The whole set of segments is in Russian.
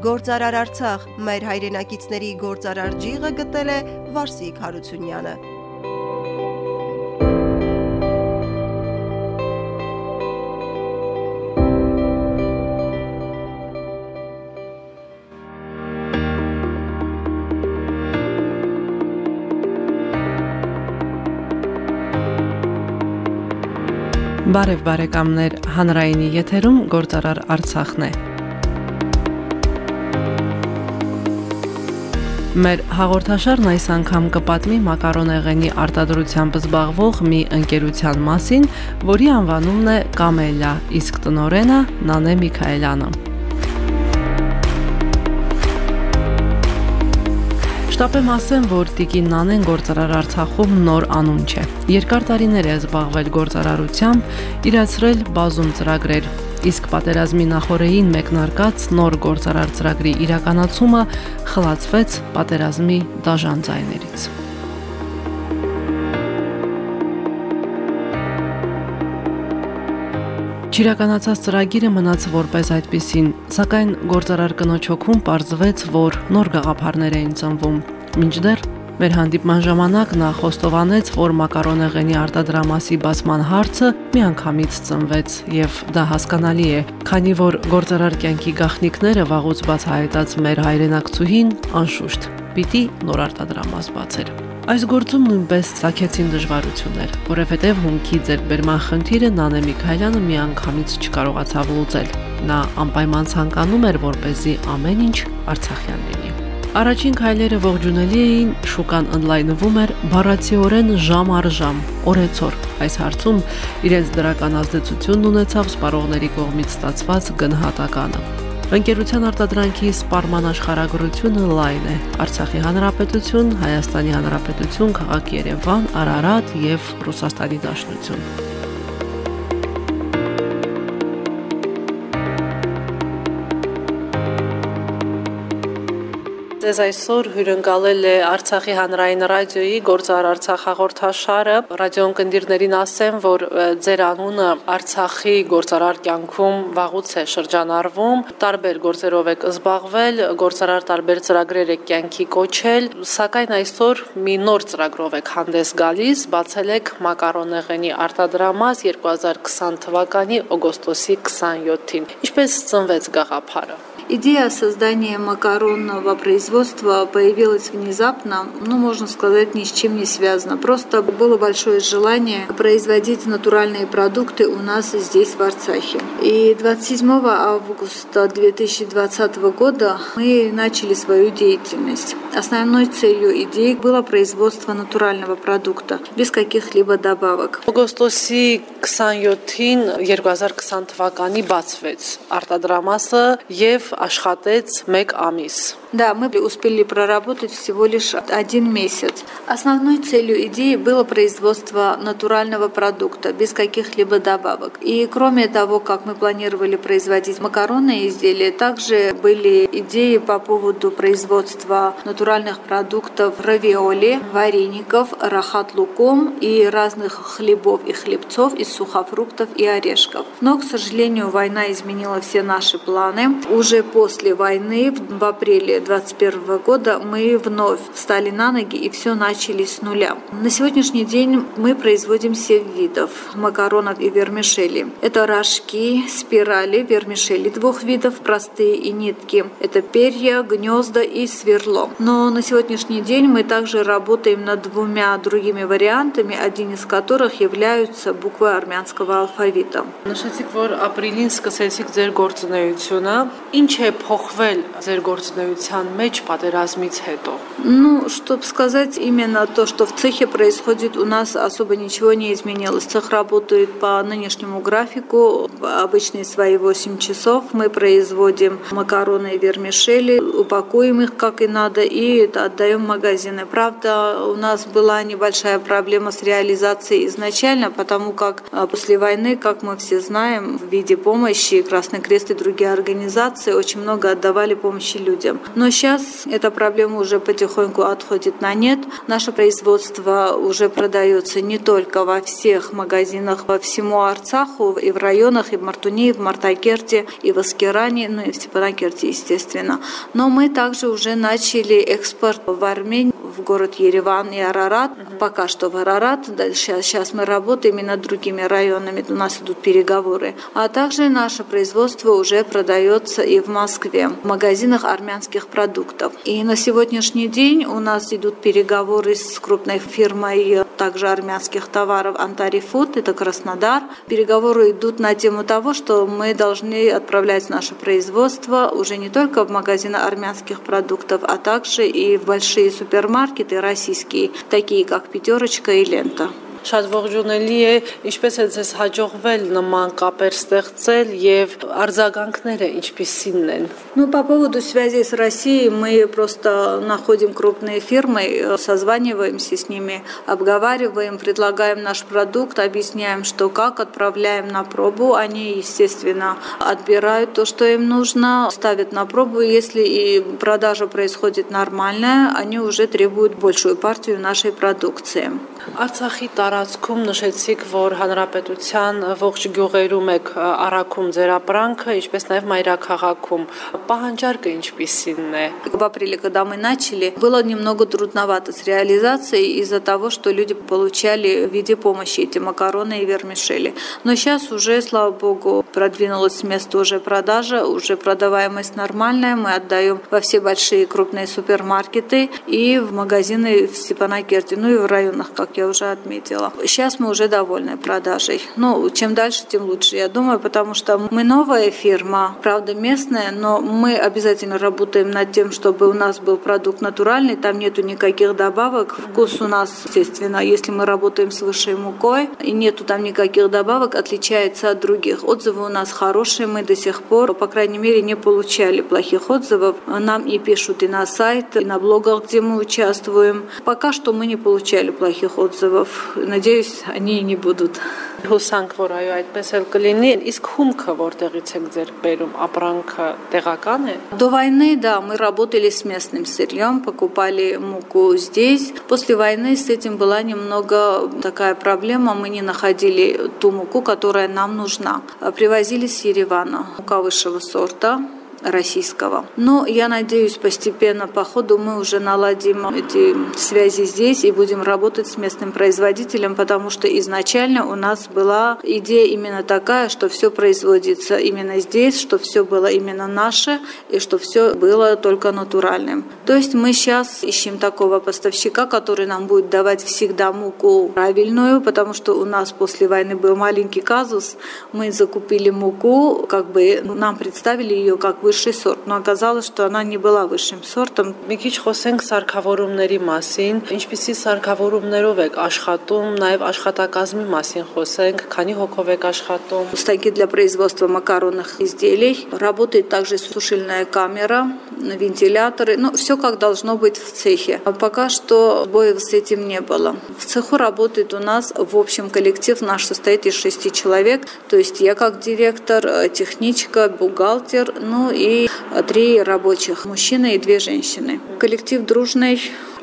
Գործարար Արցախ մեր հայրենակիցների գործարար ջիղը գտել է Վարսիկ Հարությունյանը։ Բարև բարեկամներ, հանրայինի եթերում գործարար Արցախն է։ Մեր հաղորդաշարն այս անգամ կպատմի մակարոնեղենի արտադրությամբ զբաղվող մի ընկերության մասին, որի անվանումն է Կամելիա, իսկ տնորենը Նանե Միքայելյանը։ Շտապեմ ասեմ, որ Տիկին Նանեն գործարար Արցախում նոր անուն չէ։ Երկար տարիներ է զբաղվել գործարարությամբ, իրացրել բազում ծրագրեր, իսկ պատերազմի նախորդին մեկնարկած նոր գործարար ծրագրի իրականացումը խլացվեց պատերազմի դաժան ձայներից։ Չիրականացած ծրագիրը մնաց որպես այդպեսին, սակայն գործարար կնոջ հոգում պարզվեց, որ նոր գաղափարներ էին ծնվում։ Մինչդեռ մեր հանդիպման ժամանակ նա խոստովանեց, որ մակարոնեղենի արտադրամասի բացման հարցը միանգամից ծնվեց եւ դա հասկանալի է, քանի որ գործարար կյանքի գաղտնիքները վաղուց բացահայտած մեր հայրենակցուհին անշուշտ պիտի նոր արտադրամաս բացեր։ Այս գործում նույնպես ցակեցին դժվարություններ, որովհետև հումքի ձերբերման խնդիրը Նանե Միքայելյանը միանգամից չկարողացավ լուծել։ Նա անպայման ցանկանում էր, որպեսզի ամեն ինչ Արցախյան լինի։ Առաջին քայլերը ողջունելի էին, շուկան ընդլայնվում էր բառացիորեն ժամ առ ժամ, օրեցօր։ Այս հարցում իրենց դրական ազդեցությունն ունեցավ սպառողների կողմից ստացված գնահատականը։ Ընկերության արտադրանքի սպառման աշխարհագրությունը լայն է։ Արցախի Հանրապետություն, Հայաստանի Հանրապետություն, քաղաք Երևան, Արարատ եւ Ռուսաստանի Դաշնություն։ Ձեզ այսօր հյուրընկալել է Արցախի հանրային ռադիոյի Գործար Արցախ հաղորդաշարը։ Ռադիոյն կնդիրներին ասեմ, որ ձեր անունը Արցախի գործարար կյանքում վաղուց է շրջանառվում, տարբեր գործերով եք զբաղվել, գործարար տարբեր ծրագրեր եք կյանքի կոչել, սակայն այսօր մի նոր ծրագրով եք հանդես գալիս, բացել եք մակարոնեղենի արտադրամաս 2020 թվականի օգոստոսի 27-ին։ Ինչպես ծնվեց գաղափարը։ Идея создания макаронного производства появилась внезапно, ну, можно сказать, ни с чем не связано. Просто было большое желание производить натуральные продукты у нас здесь, в Арцахе. И 27 августа 2020 года мы начали свою деятельность. Основной целью идеи было производство натурального продукта, без каких-либо добавок. Օգոստոսի 27-ին 2020 թվականի բացվեց արտադրամասը եւ աշխատեց 1 ամիս։ Да, мы успели проработать всего лишь один месяц. Основной целью идеи было производство натурального продукта, без каких-либо добавок. И кроме того, как мы планировали производить макаронные изделия, также были идеи по поводу производства натуральных продуктов равиоли, вареников, рахат-луком и разных хлебов и хлебцов из сухофруктов и орешков. Но, к сожалению, война изменила все наши планы. Уже после войны, в апреле 2021 года мы вновь встали на ноги и все начали с нуля. На сегодняшний день мы производим 7 видов макаронов и вермишели. Это рожки, спирали, вермишели двух видов, простые и нитки. Это перья, гнезда и сверло. Но на сегодняшний день мы также работаем над двумя другими вариантами, один из которых являются буквы армянского алфавита. Նշեցիք, որ ապրիլին սկսեցիք ձեր գործունեությունը։ Ինչ է փոխվել ձեր գործունեության ընկերության մեջ պատերազմից հետո։ Ну, чтобы сказать именно то, что в цехе происходит, у нас особо ничего не изменилось. Цех работает по нынешнему графику, обычные свои 8 часов. Мы производим макароны и вермишели, упакуем их как и надо и отдаем в магазины. Правда, у нас была небольшая проблема с реализацией изначально, потому как а, после войны, как мы все знаем, в виде помощи Красный Крест и другие организации очень много отдавали помощи людям. Но сейчас эта проблема уже потихоньку отходит на нет. Наше производство уже продается не только во всех магазинах, во всему Арцаху, и в районах, и в Мартуне, и в Мартакерте, и в Аскеране, ну и в Степанакерте, естественно. Но мы также уже начали экспорт в Армению, в город Ереван и Арарат. Угу. Пока что в Арарат. Сейчас, сейчас мы работаем и над другими районами. У нас идут переговоры. А также наше производство уже продается и в Москве, в магазинах армянских продуктов. И на сегодняшний день у нас идут переговоры с крупной фирмой также армянских товаров Антарифуд, это Краснодар. Переговоры идут на тему того, что мы должны отправлять наше производство уже не только в магазины армянских продуктов, а также и в большие супермаркеты российские, такие как «Пятерочка» и «Лента» Շատ ողջունելի է, ինչպես է ձեզ հաջողվել նման կապեր ստեղծել եւ արձագանքները ինչպիսին են։ Ну, по поводу связи с Россией мы просто находим крупные фирмы, созваниваемся с ними, обговариваем, предлагаем наш продукт, объясняем, что как, отправляем на пробу. Они, естественно, отбирают то, что им нужно, ставят на пробу. Если и продажа происходит нормальная, они уже требуют большую партию нашей продукции. Արցախի տարածքում նշեցիք, որ հանրապետության ողջ գյուղերում եք առաքում ձեր ապրանքը, ինչպես նաև մայրաքաղաքում։ Պահանջարկը ինչպիսին է։ В апреле, когда мы начали, было немного трудновато с реализацией из-за того, что люди получали в виде помощи эти макароны и вермишели. Но сейчас уже, слава богу, продвинулась с места уже продажа, уже продаваемость нормальная. Мы отдаем во все большие крупные супермаркеты и в магазины в Степанакерте, ну и в районах, как я уже отметила. Сейчас мы уже довольны продажей. Ну, чем дальше, тем лучше, я думаю, потому что мы новая фирма, правда местная, но мы обязательно работаем над тем, чтобы у нас был продукт натуральный, там нету никаких добавок. Вкус у нас, естественно, если мы работаем с высшей мукой, и нету там никаких добавок, отличается от других. Отзывы у нас хорошие, мы до сих пор, по крайней мере, не получали плохих отзывов. Нам и пишут и на сайт, и на блогах, где мы участвуем. Пока что мы не получали плохих отзывов Надеюсь, они и не будут. Հուսանք, որ այո, այդպես էլ կլինի։ Իսկ հումքը որտեղից եք ձեր բերում, ապրանքը տեղական է։ До войны, да, мы работали с местным сырьем, покупали муку здесь. После войны с этим была немного такая проблема, мы не находили ту муку, которая нам нужна. Привозили с Еревана мука высшего сорта, российского. Но я надеюсь, постепенно по ходу мы уже наладим эти связи здесь и будем работать с местным производителем, потому что изначально у нас была идея именно такая, что все производится именно здесь, что все было именно наше и что все было только натуральным. То есть мы сейчас ищем такого поставщика, который нам будет давать всегда муку правильную, потому что у нас после войны был маленький казус. Мы закупили муку, как бы нам представили ее как высший сорт, но оказалось, что она не была высшим сортом. Մի քիչ խոսենք սարքավորումների մասին, ինչպիսի սարքավորումներով եք աշխատում, նաև աշխատակազմի մասին խոսենք, քանի հոգով եք աշխատում։ Станки для производства макаронных изделий. Работает также сушильная камера, вентиляторы. Ну, все как должно быть в цехе. А пока что боев с этим не было. В цеху работает у нас в общем коллектив наш состоит из шести человек. То есть я как директор, э, техничка, бухгалтер, ну и три рабочих, мужчина и две женщины. Коллектив дружный,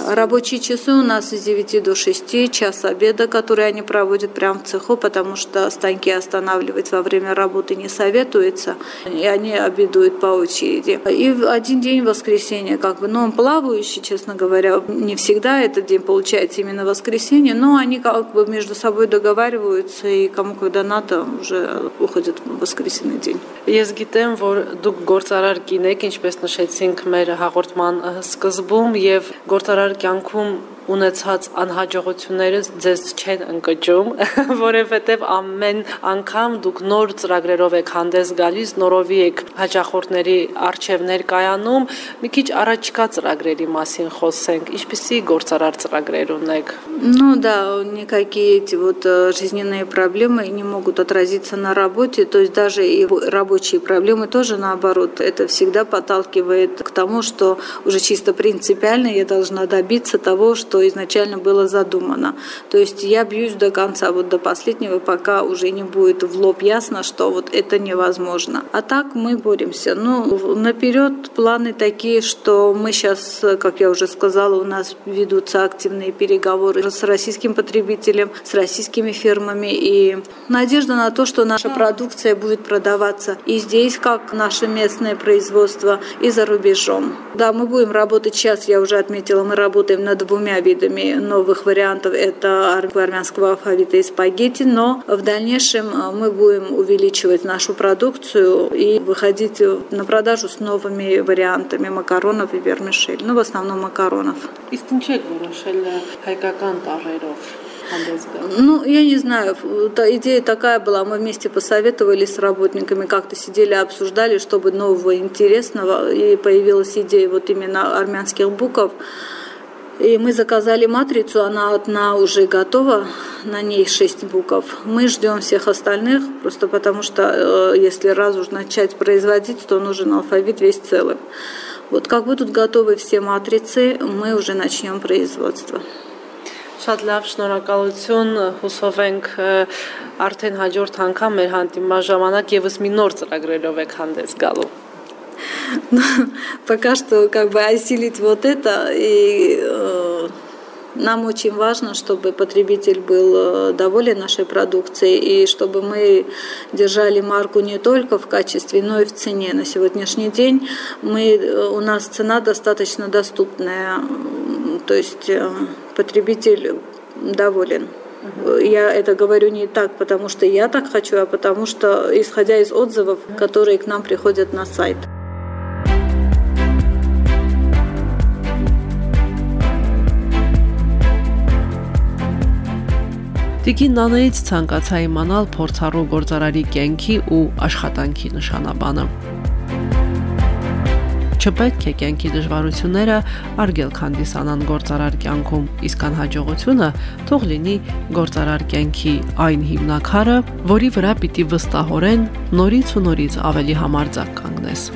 Рабочие часы у нас с 9 до 6, час обеда, который они проводят прямо в цеху, потому что станки останавливать во время работы не советуется, и они обедают по очереди. И в один день воскресенье, как бы, ну, он плавающий, честно говоря, не всегда этот день получается именно воскресенье, но они как бы между собой договариваются, и кому когда надо, уже уходят в воскресенный день. Ես գիտեմ, որ դուք գործարար կինեք, ինչպես նշեցինք մեր հաղորդման սկզբում, եւ գործարար մեր կյանքում ունեցած անհաջողությունները ձեզ չեն ընկճում, որովհետև ամեն անգամ դուք նոր ծրագրերով եք հանդես գալիս, նորովի եք հաջախորդների արժև ներկայանում։ Մի քիչ առաջկա ծրագրերի մասին խոսենք։ Ինչպիսի գործարար ծրագրեր ունեք։ Ну да, никакие эти вот э, жизненные проблемы не могут отразиться на работе, то есть даже и рабочие проблемы тоже наоборот. Это всегда подталкивает к тому, что уже чисто принципиально я должна добиться того, что что изначально было задумано. То есть я бьюсь до конца, вот до последнего, пока уже не будет в лоб ясно, что вот это невозможно. А так мы боремся. Ну, наперед планы такие, что мы сейчас, как я уже сказала, у нас ведутся активные переговоры с российским потребителем, с российскими фирмами. И надежда на то, что наша продукция будет продаваться и здесь, как наше местное производство, и за рубежом. Да, мы будем работать сейчас, я уже отметила, мы работаем над двумя видами новых вариантов. Это армянского алфавита и спагетти, но в дальнейшем э, мы будем увеличивать нашу продукцию и выходить на продажу с новыми вариантами макаронов и вермишель. Ну, в основном макаронов. Ну, я не знаю, та идея такая была, мы вместе посоветовались с работниками, как-то сидели, обсуждали, чтобы нового интересного, и появилась идея вот именно армянских букв. И мы заказали матрицу, она одна уже готова, на ней шесть букв. Мы ждем всех остальных, просто потому что э, если раз уж начать производить, то нужен алфавит весь целым. Вот как будут готовы все матрицы, мы уже начнем производство. Շատ լավ, շնորհակալություն։ Հուսով ենք արդեն հաջորդ անգամ մեր հանդիպման ժամանակ եւս մի նոր ծրագրերով եք հանդես գալու։ Пока что как бы осилить вот это и нам очень важно, чтобы потребитель был доволен нашей продукцией и чтобы мы держали марку не только в качестве, но и в цене. На сегодняшний день мы, у нас цена достаточно доступная, то есть потребитель доволен. Я это говорю не так, потому что я так хочу, а потому что, исходя из отзывов, которые к нам приходят на сайт. Տիկին Նանեից ցանկացա իմանալ փորձառու գործարարի կյանքի ու աշխատանքի նշանաբանը չպետք է կյանքի դժվարությունները արգել քանդիսանան գործարար կյանքում, իսկ անհաջողությունը թող լինի գործարար կյանքի այն հիմնակարը, որի վրա պիտի վստահորեն նորից ու նորից ավելի համարձակ կանգնես։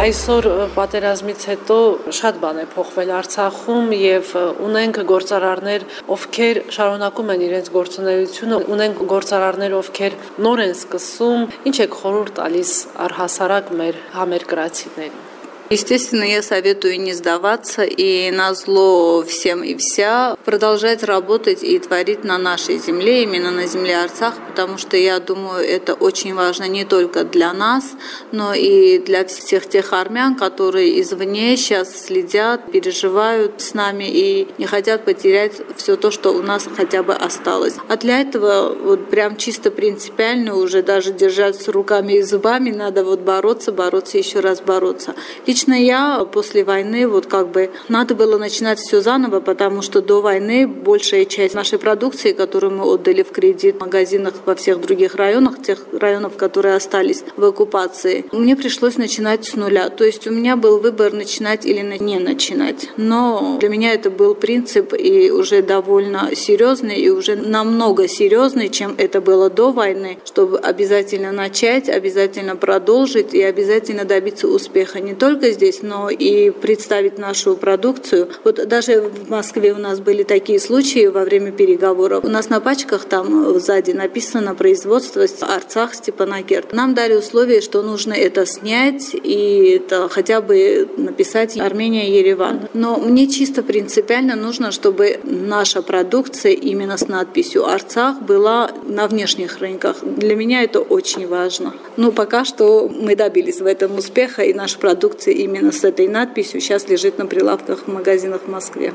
Այսօր պատերազմից հետո շատ բան է փոխվել Արցախում եւ ունենք գործարարներ, ովքեր շարունակում են իրենց գործունեությունը, ունենք գործարարներ, ովքեր նոր են սկսում։ Ինչ է խորհուրդ տալիս առհասարակ մեր համերկրացիներին։ Естественно, я советую не сдаваться и на зло всем и вся продолжать работать и творить на нашей земле, именно на земле Арцах, потому что я думаю, это очень важно не только для нас, но и для всех тех армян, которые извне сейчас следят, переживают с нами и не хотят потерять все то, что у нас хотя бы осталось. А для этого вот прям чисто принципиально уже даже держать с руками и зубами надо вот бороться, бороться, еще раз бороться. Лично я после войны вот как бы надо было начинать все заново, потому что до войны большая часть нашей продукции, которую мы отдали в кредит в магазинах во всех других районах, тех районов, которые остались в оккупации, мне пришлось начинать с нуля. То есть у меня был выбор начинать или не начинать. Но для меня это был принцип и уже довольно серьезный, и уже намного серьезный, чем это было до войны, чтобы обязательно начать, обязательно продолжить и обязательно добиться успеха не только здесь, но и представить нашу продукцию. Вот даже в Москве у нас были такие случаи во время переговоров. У нас на пачках там сзади написано производство Арцах Степанакерт. Нам дали условие, что нужно это снять и это хотя бы написать Армения Ереван. Но мне чисто принципиально нужно, чтобы наша продукция именно с надписью Арцах была на внешних рынках. Для меня это очень важно. Но пока что мы добились в этом успеха, и наша продукция именно с этой надписью сейчас лежит на прилавках в магазинах в Москве.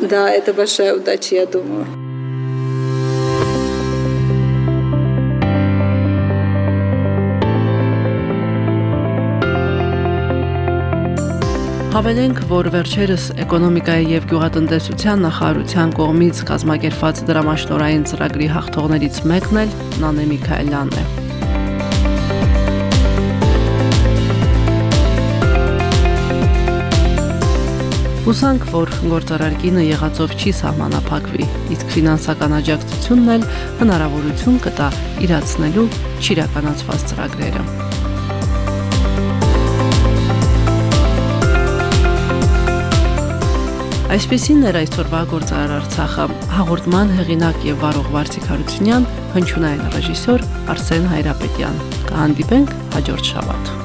Да, это большая удача, я думаю. Հավելենք, որ վերջերս էկոնոմիկայի եւ գյուղատնտեսության նախարարության կողմից կազմակերպված դրամաշնորային ծրագրի հաղթողներից մեկն էլ Նանե Միքայելյանն է։ Հուսանք, որ գործարար կինը եղածով չի սահմանափակվի, իսկ ֆինանսական աջակցությունն էլ հնարավորություն կտա իրացնելու չիրականացված ծրագրերը։ Այսպեսին էր այսօրվա գործարար Արցախը հաղորդման հեղինակ եւ վարող Վարսիկ Հարությունյան, հնչյունային ռեժիսոր Արսեն Հայրապետյան։ Կհանդիպենք հաջորդ շաբաթ։